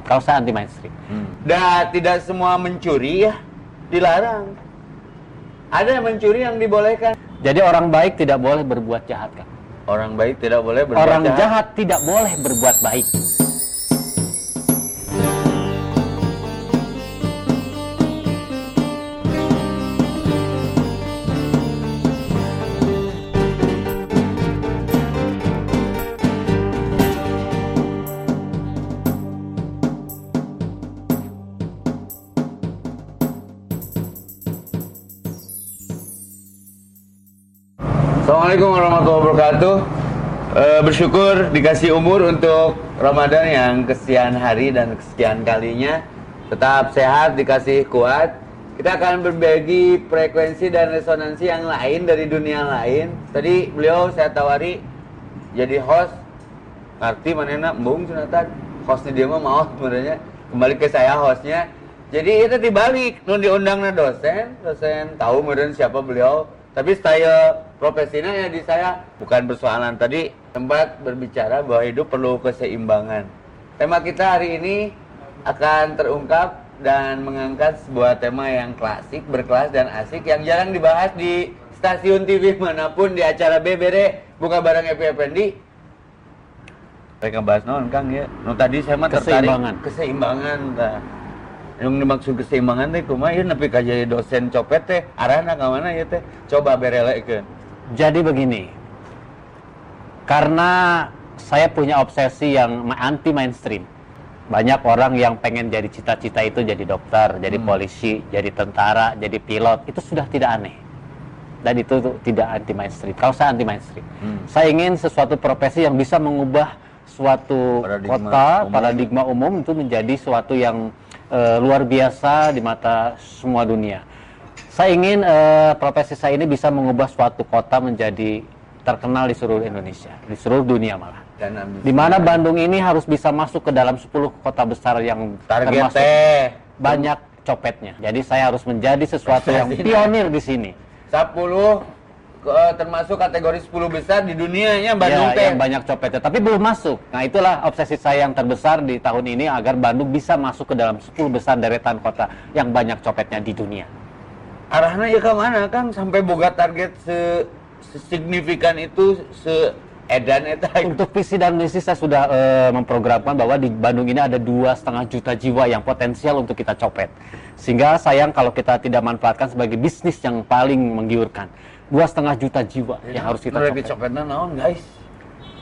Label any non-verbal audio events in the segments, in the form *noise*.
mainstream. Kalau saya anti mainstream. Hmm. Dan tidak semua mencuri ya dilarang. Ada yang mencuri yang dibolehkan. Jadi orang baik tidak boleh berbuat jahat kan? Orang baik tidak boleh berbuat Orang jahat. jahat tidak boleh berbuat baik. Assalamualaikum warahmatullahi wabarakatuh. Eh, bersyukur dikasih umur untuk Ramadan yang kesekian hari dan kesekian kalinya. Tetap sehat, dikasih kuat. Kita akan berbagi frekuensi dan resonansi yang lain dari dunia lain. Tadi beliau saya tawari jadi host. Ngerti mana enak, embung sunatan. Hostnya dia mah mau sebenarnya. Kembali ke saya hostnya. Jadi itu dibalik, nun diundangnya dosen, dosen tahu kemudian siapa beliau, tapi style profesinya ya di saya bukan persoalan tadi tempat berbicara bahwa hidup perlu keseimbangan. Tema kita hari ini akan terungkap dan mengangkat sebuah tema yang klasik, berkelas dan asik yang jarang dibahas di stasiun TV mana pun di acara BBR buka barang Effendi. Mereka bahas non Kang ya. No tadi saya mah tertarik Keseimbangan. keseimbangan. Tah. Yang dimaksud keseimbangan teh kumaha ieu nepi ka jadi dosen copet teh arahna ka mana ya teh? Coba berelekeun. Jadi begini, karena saya punya obsesi yang anti mainstream. Banyak orang yang pengen jadi cita-cita itu jadi dokter, jadi Hmm. polisi, jadi tentara, jadi pilot, itu sudah tidak aneh. Dan itu tidak anti mainstream. Kalau saya anti mainstream, Hmm. saya ingin sesuatu profesi yang bisa mengubah suatu Paradigma kota, umum. paradigma umum itu menjadi suatu yang eh, luar biasa di mata semua dunia. Saya ingin eh, profesi saya ini bisa mengubah suatu kota menjadi terkenal di seluruh Indonesia, di seluruh dunia malah. Dan. Di mana Bandung ini harus bisa masuk ke dalam 10 kota besar yang target termasuk teh banyak copetnya. Jadi saya harus menjadi sesuatu yang pionir di sini. 10 termasuk kategori 10 besar di dunianya Bandung ya, teh. yang banyak copetnya, tapi belum masuk. Nah, itulah obsesi saya yang terbesar di tahun ini agar Bandung bisa masuk ke dalam 10 besar deretan kota yang banyak copetnya di dunia. Arahnya ya ke mana Kang sampai boga target se signifikan itu se edan eta Untuk visi dan misi saya sudah eh, memprogramkan bahwa di Bandung ini ada dua setengah juta jiwa yang potensial untuk kita copet. Sehingga sayang kalau kita tidak manfaatkan sebagai bisnis yang paling menggiurkan. Dua setengah juta jiwa yang harus kita copet. naon guys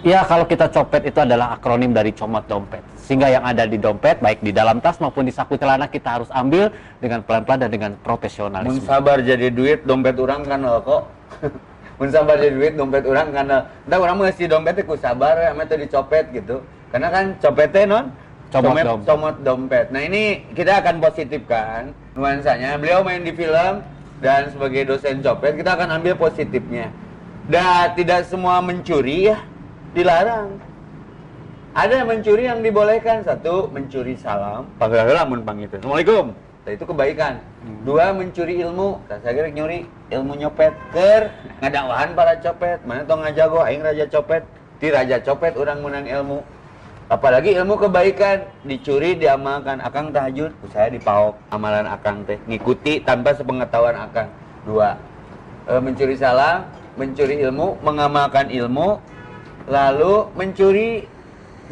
Ya kalau kita copet itu adalah akronim dari comot dompet. Sehingga yang ada di dompet baik di dalam tas maupun di saku celana kita harus ambil dengan pelan-pelan dan dengan mun profesionalisme. sabar jadi duit dompet orang kan eh, kok mun sabar jadi duit dompet orang kan eh, *laughs* entah orang mesti dompet teh ku sabar ame teh dicopet gitu karena kan copet teh non Comot Comot- dompet. comot dompet nah ini kita akan positifkan nuansanya beliau main di film dan sebagai dosen copet kita akan ambil positifnya. Dan tidak semua mencuri ya dilarang. Ada yang mencuri yang dibolehkan. Satu mencuri salam. Panggil heula mun panggil assalamualaikum. Nah, itu kebaikan. Dua mencuri ilmu. Saya kira nyuri ilmu nyopet ker. Ngadakwahan para copet. Mana tong ngajago aing raja copet. Ti raja copet orang menang ilmu apalagi ilmu kebaikan. Dicuri diamalkan. Akang tahajud saya dipaok. Amalan akang teh. Ngikuti tanpa sepengetahuan akang. Dua e, mencuri salam mencuri ilmu mengamalkan ilmu lalu mencuri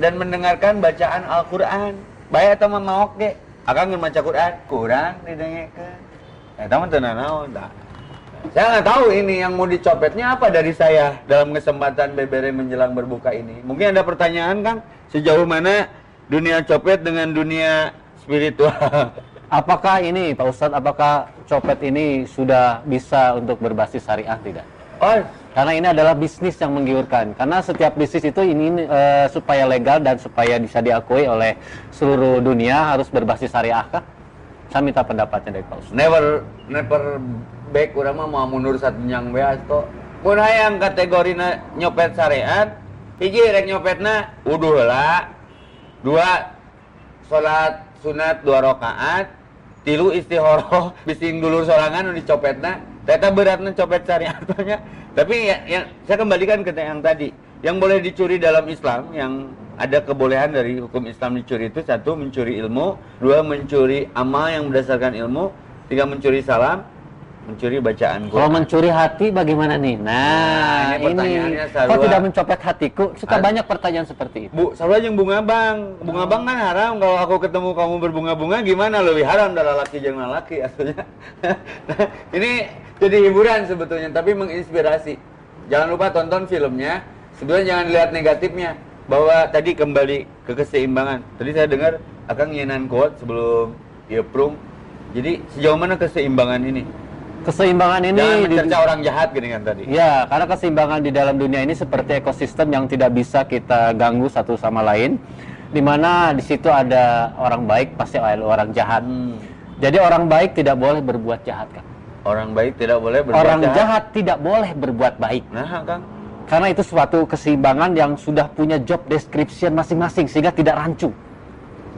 dan mendengarkan bacaan Al-Quran. Baik atau mau ge? Akan ngeun maca Quran? Kurang didengarkan eh taman tenan naon. Saya nggak tahu ini yang mau dicopetnya apa dari saya dalam kesempatan BBR menjelang berbuka ini mungkin ada pertanyaan kan sejauh mana dunia copet dengan dunia spiritual *laughs* Apakah ini Pak Ustadz, apakah copet ini sudah bisa untuk berbasis syariah tidak? oh Karena ini adalah bisnis yang menggiurkan. Karena setiap bisnis itu ini eh, supaya legal dan supaya bisa diakui oleh seluruh dunia harus berbasis syariah kah? Saya minta pendapatnya dari Pak Ustadz. never never back urang mah mau mundur satu nyang beas kok mun hayang kategori nyopet syariat hiji rek nyopetna wudu heula dua salat sunat dua rakaat. Tilu istihoroh *laughs* bising dulur sorangan nu dicopetna. Teta beratnya copet syariat nya. Tapi ya, yang saya kembalikan ke yang tadi. Yang boleh dicuri dalam Islam yang ada kebolehan dari hukum Islam dicuri itu satu mencuri ilmu, dua mencuri amal yang berdasarkan ilmu, tiga mencuri salam, mencuri bacaan Kalau Quran. mencuri hati bagaimana nih? Nah, Nah, ini ini, pertanyaannya kok Sarwa. tidak mencopet hatiku? Suka Ad- banyak pertanyaan seperti itu. Bu, salah yang bunga bang. Bunga bang kan haram. Kalau aku ketemu kamu berbunga-bunga gimana? Lebih haram dari laki jangan laki *laughs* aslinya. Nah, ini jadi hiburan sebetulnya, tapi menginspirasi. Jangan lupa tonton filmnya. Sebetulnya jangan lihat negatifnya. Bahwa tadi kembali ke keseimbangan. Tadi saya dengar akan nyenan quote sebelum Yeprung. Jadi sejauh mana keseimbangan ini? Keseimbangan ini Jangan mencerca orang jahat gini kan tadi. Ya, karena keseimbangan di dalam dunia ini seperti ekosistem yang tidak bisa kita ganggu satu sama lain. Di mana di situ ada orang baik pasti ada orang jahat. Hmm. Jadi orang baik tidak boleh berbuat jahat, Kang. Orang baik tidak boleh berbuat Orang jahat tidak boleh berbuat baik. Nah, Kang. Karena itu suatu keseimbangan yang sudah punya job description masing-masing sehingga tidak rancu.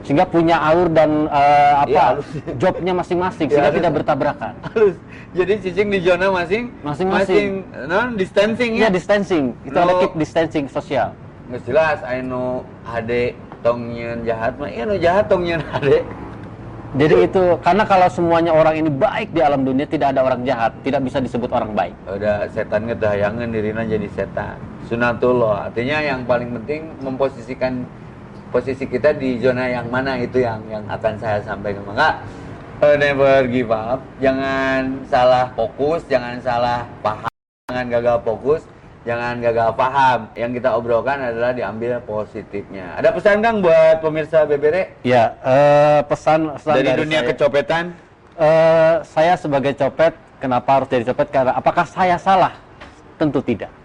Sehingga punya alur dan Iya, apa halus. jobnya masing-masing *laughs* Iya, sehingga tidak bertabrakan. halus. Jadi cicing di zona masing Masing-masing. non distancing Iya ya. distancing. Itu No. ada keep distancing sosial. Nggak jelas anu hade tong nyeun jahat mah iya jahat tong nyeun hade. Jadi itu karena kalau semuanya orang ini baik di alam dunia tidak ada orang jahat, tidak bisa disebut orang baik. Udah setan ngedayangan dirina jadi setan. Sunatullah. Artinya yang paling penting memposisikan posisi kita di zona yang mana itu yang yang akan saya sampaikan. Maka eh, never give up. Jangan salah fokus, jangan salah paham, jangan gagal fokus, jangan gagal paham. Yang kita obrolkan adalah diambil positifnya. Ada pesan Kang buat pemirsa BBR Ya, eh, pesan, pesan dari, dunia saya, kecopetan? eh, saya sebagai copet, kenapa harus jadi copet? Karena apakah saya salah? Tentu tidak.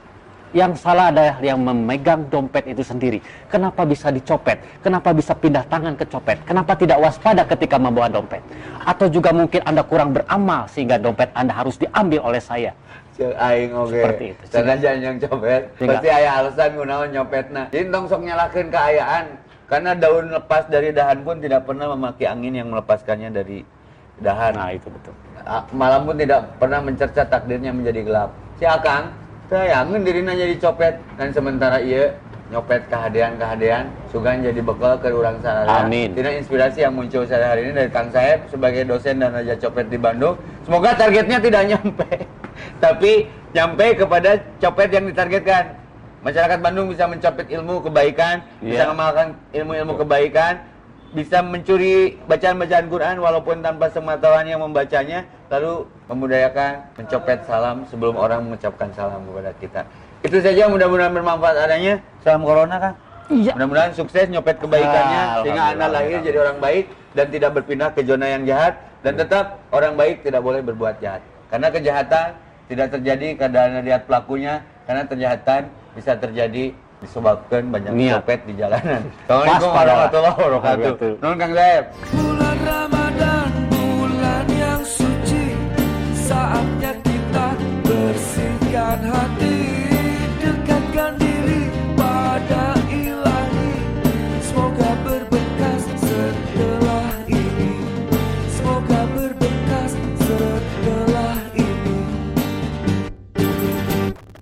Yang salah adalah yang memegang dompet itu sendiri. Kenapa bisa dicopet? Kenapa bisa pindah tangan ke copet? Kenapa tidak waspada ketika membawa dompet? Atau juga mungkin Anda kurang beramal sehingga dompet Anda harus diambil oleh saya. Cek aing oke. Seperti itu. Jangan yang copet. Pasti aya alasan gunawan nyopetna. Jadi tong sok nyalakeun keayaan. Karena daun lepas dari dahan pun tidak pernah memaki angin yang melepaskannya dari dahan. Nah, itu betul. Ah, Malam pun tidak pernah mencerca takdirnya menjadi gelap. Si Akang, sayangin dirinya jadi copet. Dan sementara iya nyopet kehadean-kehadean sugan jadi bekal ke orang sarara. Amin. Tidak inspirasi yang muncul saya hari ini dari Kang Saeb sebagai dosen dan raja copet di Bandung. Semoga targetnya tidak nyampe. *laughs* Tapi nyampe kepada copet yang ditargetkan. Masyarakat Bandung bisa mencopet ilmu kebaikan, bisa Iya. mengamalkan ilmu-ilmu kebaikan, bisa mencuri bacaan-bacaan Quran walaupun tanpa sematawan yang membacanya, lalu memudayakan mencopet salam sebelum orang mengucapkan salam kepada kita. Itu saja mudah-mudahan bermanfaat adanya. Salam corona kan? Iya. Mudah-mudahan sukses nyopet kebaikannya Ah, sehingga anda alhamdulillah, lahir jadi orang baik dan tidak berpindah ke zona yang jahat dan tetap orang baik tidak boleh berbuat jahat. Karena kejahatan tidak terjadi karena lihat pelakunya, karena kejahatan bisa terjadi disebabkan banyak Niat. copet di jalanan. Assalamualaikum warahmatullahi wabarakatuh. Nun Kang Zaib. Bulan Ramadan, bulan yang suci, saatnya kita bersihkan hati.